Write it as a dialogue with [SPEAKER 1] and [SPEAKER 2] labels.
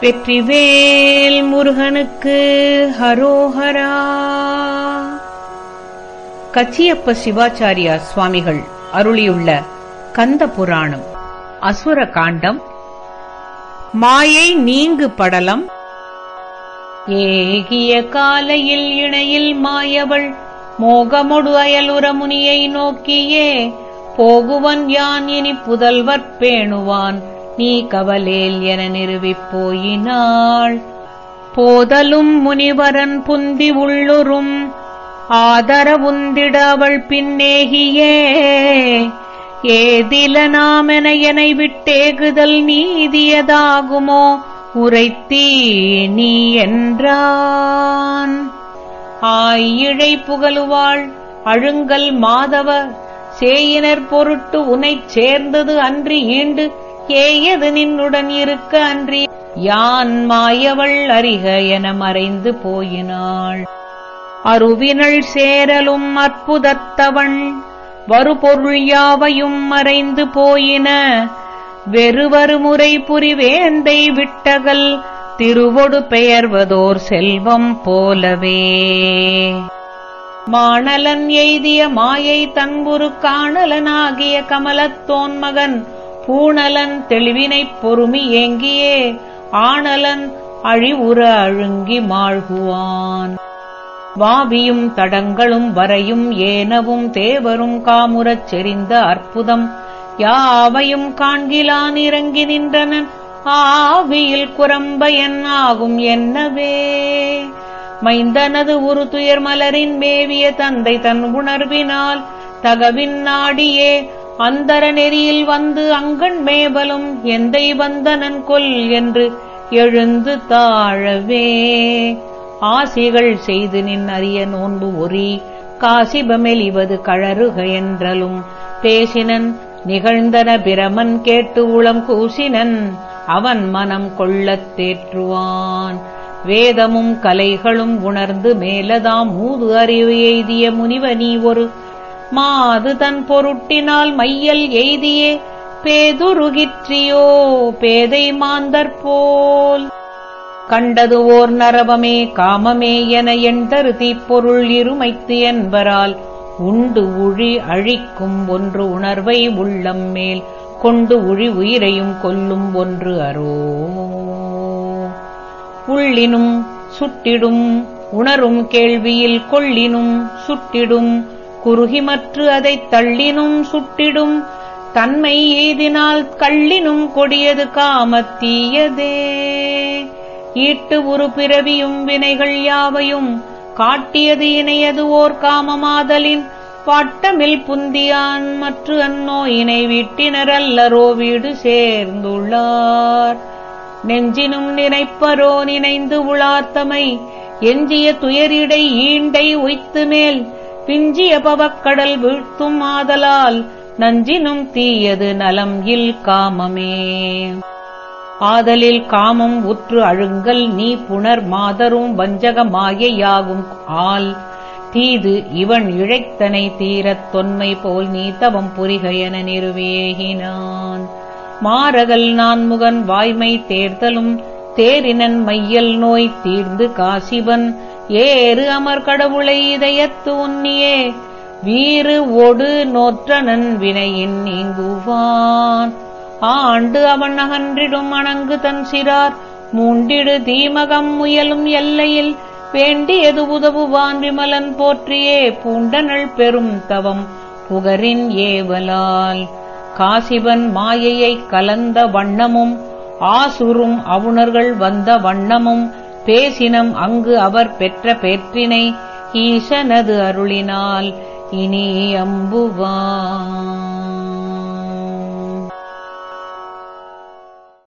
[SPEAKER 1] வெற்றிவேல் முருகனுக்கு ஹரோஹரா. கச்சியப்ப சிவாச்சாரியா சுவாமிகள் அருளியுள்ள கந்த புராணம் அசுர காண்டம் மாயை நீங்கு படலம். ஏகிய காலையில் இணையில் மாயவள் மோகமொடு அயலுற முனியை நோக்கியே போகுவன் யான் இனி புதல்வர் பேணுவான். நீ கவலேல் என நிறுவிப் போயினாள். போதலும் முனிவரன் புந்தி உள்ளுறும். ஆதரவுந்திட அவள் பின்னேகியே. ஏதில நாமென என விட்டேகுதல் நீதியதாகுமோ? உரைத்தீ நீ என்றான். ஆயிழை புகழுவாள். அழுங்கல் மாதவ. சேயினர் பொருட்டு உனைச் சேர்ந்தது அன்றி ஈண்டு ஏயது நின்னுடன் இருக்க அன்றி? யான் மாயவள் அறிக என மறைந்து போயினாள். அருவினள் சேரலும் அற்புதத்தவன் வருபொருள் யாவையும் மறைந்து போயின. வெறுவரு முறை புரிவேந்தை விட்டகல் திருவொடு பெயர்வதோர் செல்வம் போலவே. மாணலன் எய்திய மாயை தன்புரு காணலனாகிய கமலத்தோன் மகன் பூணலன் தெளிவினைப் பொறுமி ஏங்கியே ஆணலன் அழிவுற அழுங்கி மாழ்குவான். வாவியும் தடங்களும் வரையும் ஏனவும் தேவரும் காமுறச் செறிந்த அற்புதம் யாவையும் காண்கிலான் இறங்கி நின்றனன் ஆவியில் குரம்ப என்னாகும் என்னவே. மைந்தனது ஒரு துயர் மலரின் மேவிய தந்தை தன் உணர்வினால் தகவின் நாடியே அந்தர நெறியில் வந்து அங்கண் மேபலும் எந்தை வந்தனன் கொல் என்று எழுந்து தாழவே. ஆசிகள் செய்து நின் அறிய நோன்பு ஒரி காசிபமெலிவது கழறுக என்றலும் பேசினன் நிகழ்ந்தன பிரமன் கேட்டு உளம் கூசினன் அவன் மனம் கொள்ளத் தேற்றுவான். வேதமும் கலைகளும் உணர்ந்து மேலதாம் மூது அறிவு எய்திய முனிவ நீ ஒரு மாது தன் பொருட்டினால் மையல் எய்தியே பேதுருகிற்றியோ பேதை மாந்தற்போல் கண்டது ஓர் நரவமே காமமே என எண்டரு தீப்பொருள் இருமைத்து என்பரால் உண்டு உழி அழிக்கும் ஒன்று உணர்வை உள்ளம் மேல் கொண்டு உழி உயிரையும் கொல்லும் ஒன்று அரோ உள்ளினும் சுட்டிடும் உணரும் கேள்வியில் கொள்ளினும் சுட்டிடும் குறுகிமற்று அதைத் தள்ளினும் சுட்டிடும். தன்மை எய்தினால் கள்ளினும் கொடியது காமத்தீயதே ஈட்டு ஒரு பிறவியும் வினைகள் யாவையும் காட்டியது இணையது ஓர் காமமாதலின். பட்டமில் புந்தியான் மற்ற அந்நோயினை வீட்டினரல்லரோ வீடு சேர்ந்துள்ளார். நெஞ்சினும் நினைப்பரோ நினைந்து உளாத்தமை எஞ்சிய துயரிடை ஈண்டை உய்த்து மேல் பிஞ்சிய பவக்கடல் வீழ்த்தும் ஆதலால் நஞ்சினும் தீயது நலம் இல் காமமே. ஆதலில் காமம் உற்று அழுங்கல் நீ புனர் மாதரும் வஞ்சக மாயையாகும் ஆல் தீது இவன் இழைத்தனை தீரத் தொன்மை போல் நீ தவம் புரிகையன நிறுவேகினான். மாரகல் நான்முகன் வாய்மை தேர்தலும் தேரினன் மையல் நோய் தீர்ந்து காசிவன் ஏறு அமர் கடவுளை இதயத்து உன்னியே வீறு ஒடு நோற்றனன் வினையின் நீங்குவான். ஆண்டு அவன் அகன்றிடும் அணங்கு தன் சிறார். மூண்டிடு தீமகம் முயலும் எல்லையில். வேண்டியது உதவுவான் விமலன் போற்றியே. பூண்டனள் பெரும் தவம் புகரின் ஏவலால். காசிவன் மாயையைக் கலந்த வண்ணமும். ஆசுரும் அவுணர்கள் வந்த வண்ணமும். பேசினம் அங்கு அவர் பெற்ற பெற்றினை ஈசனது அருளினால் இனி அம்புவான்.